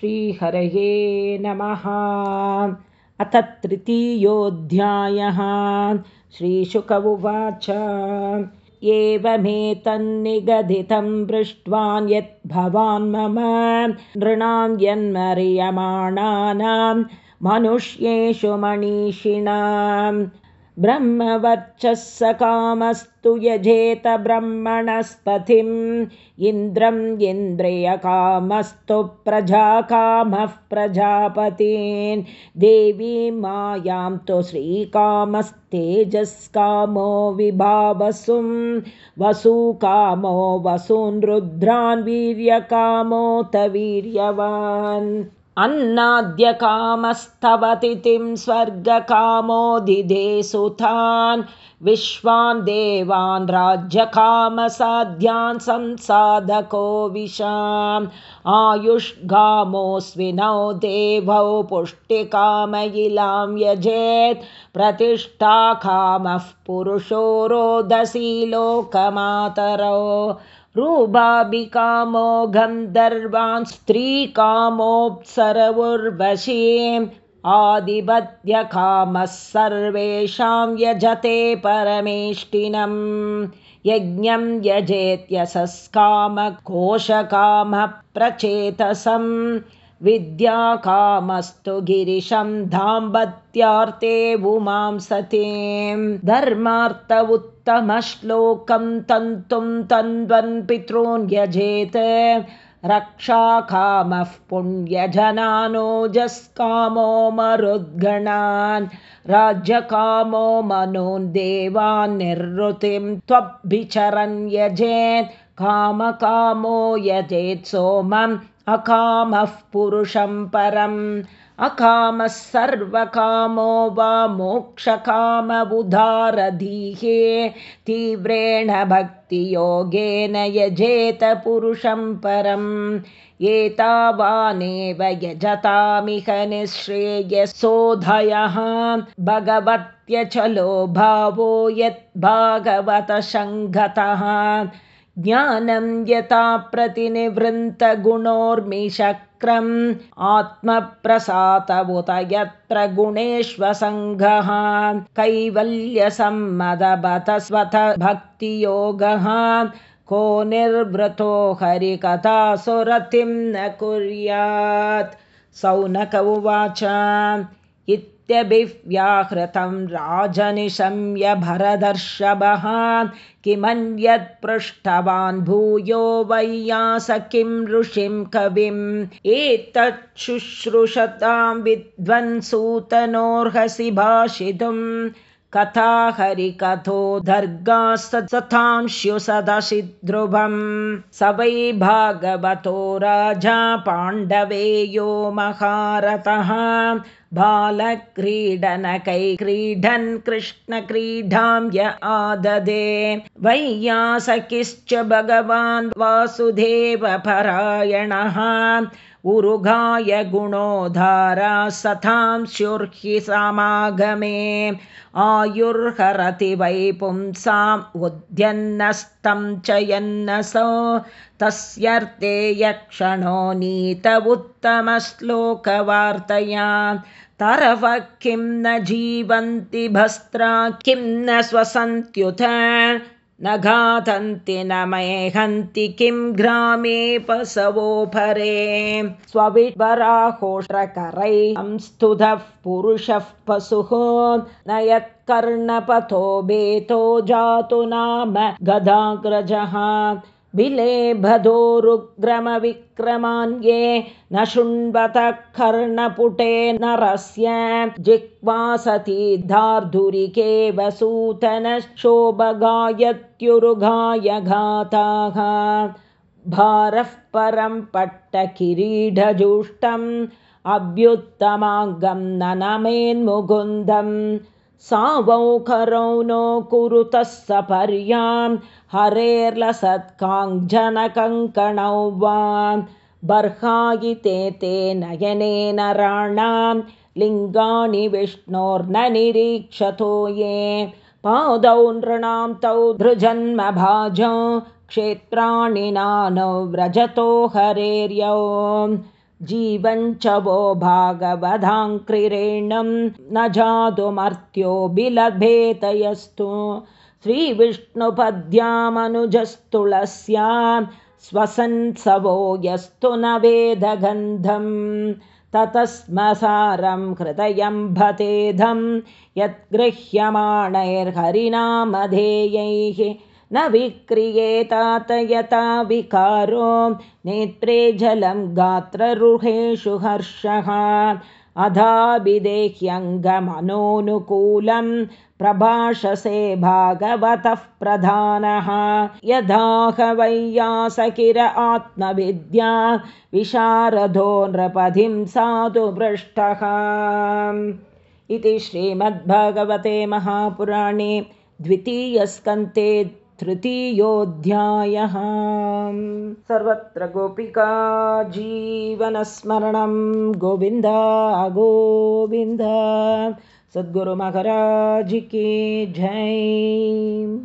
श्रीहरये नमः। अथ तृतीयोऽध्यायः। श्रीशुक उवाच। एवमेतन्निगदितं यत् भवान् मम नृणां यन्मर्यमाणानां मनुष्येषु मणिषिणाम् ब्रह्मवर्चः कामस्तु यजेत ब्रह्मणस्पतिम् इन्द्रम् इन्द्रियकामस्तु प्रजाकामः प्रजापतीन्। देवी मायां तु श्रीकामस्तेजस्कामो विभावसुं। वसुकामो वसून् रुद्रान् वीर्यकामोत वीर्यवान् अन्नाद्यकामस्तवतिथिं स्वर्गकामोदिदे सुतान् विश्वान् देवान् राज्यकामसाध्यान् संसाधको विशाम्। आयुष्गामोऽस्विनौ देवौ पुष्टिकामयिलां यजेत्। प्रतिष्ठाकामः पुरुषो रोदसी लोकमातरौ रूपाभिकामो गन्धर्वान् स्त्रीकामोऽप्सरवुर्वशीम् आदिपत्यकामः सर्वेषां यजते परमेष्टिनं यज्ञं यजेत्यसस्कामकोशकामः प्रचेतसं विद्याकामस्तु गिरिशं दाम्पत्यार्थे उमां सतीं। धर्मार्थ उत्तमश्लोकं तन्तुं तन्वन् पितॄन् यजेत्। रक्षाकामः पुण्यजनानोजस्कामो मरुद्गणान्। राज्यकामो मनोन् देवान् निर्वृतिं त्वभिचरन् यजेत् कामकामो यजेत् सोमम् अकामः पुरुषं परम्। अकामः सर्वकामो वा मोक्षकामबुधारधीः तीव्रेण भक्तियोगेन यजेत पुरुषं परम्। एतावानेव यजतामिह निःश्रेयसोधयः। भगवत्यचलो भावो यद्भागवतसङ्गतः ज्ञानं यथा प्रतिनिवृन्तगुणोर्मिशक्रम् आत्मप्रसादबुत यत्र गुणेष्वसङ्गः कैवल्यसम्मदबत स्वथ भक्तियोगः को निर्वृतो हरिकथासुरतिं न कुर्यात्। सौनक उवाच इत्यभिव्याहृतं राजनिशम्य भरदर्शभः किमन्यत्पृष्टवान् भूयो वैयास किं ऋषिं कविम्? एतच्छुश्रूषतां विद्वन्सूतनोर्हसि भाषितुम् कथा हरिकथो दर्गास्तथांशु सदशि ध्रुवम् स वै भागवतो राजा पाण्डवेयो महारथः बालक्रीडनकै क्रीडन् कृष्णक्रीडां य आददे। वैयासकिश्च भगवान् वासुदेवपरायणः। उरुगाय गुणोधारा सतां शुर्हि समागमे। आयुर्हरति वै पुंसाम् उद्यन्नस्तं च यन्नसो तस्यर्थे यक्षणो नीत उत्तमश्लोकवार्तया तरव किं न जीवन्ति भस्त्रा किं न स्वसन्त्युत न घातन्ति न मेहन्ति किं ग्रामे पशवोपरे। स्वविवराहोष्ट्रकरै संस्तुतः पुरुषः पशुः न यत्कर्णपथो बेतो जातु नाम गदाग्रजः विलेभदोरुग्रमविक्रमान्ये न शृण्वतः कर्णपुटे नरस्य जिह्वासति वसूतनशोभगायत्युरुगाय घाताः भारः परं पट्टकिरीडजुष्टम् अभ्युत्तमाङ्गं ननमेन्मुकुन्दम् सावौकरौ नो कुरुतः सपर्यां हरेर्लसत्काञ्जनकङ्कणौ वा। बर्हायिते ते नयनेन राणां लिङ्गानि विष्णोर्न निरीक्षतो ये। पादौ नृणां तौ धृजन्मभाजौ क्षेत्राणि नानौ व्रजतो हरेर्यौ जीवञ्च वो भागवधाङ्क्रिरेणं न जातुमर्त्यो बिलभेतयस्तु। श्रीविष्णुपद्यामनुजस्तुलस्यां स्वसंसवो यस्तु न वेदगन्धं। ततस्मसारं हृदयं भतेधं यद्गृह्यमाणैर्हरिनामधेयैः न विक्रियेतात यथा विकारो। नेत्रे जलं गात्ररुहेषु हर्षः। अधाभिदेह्यङ्गमनोनुकूलं प्रभाषसे भागवतः प्रधानः। यदाह वैयासकिर आत्मविद्या विशारदो नृपधिं साधु पृष्टः इति श्रीमद्भगवते महापुराणे द्वितीयस्कन्ते तृतीयोऽध्यायः। सर्वत्र गोपिका जीवनस्मरणं। गोविन्द गोविन्द। सद्गुरुमहराजिके जय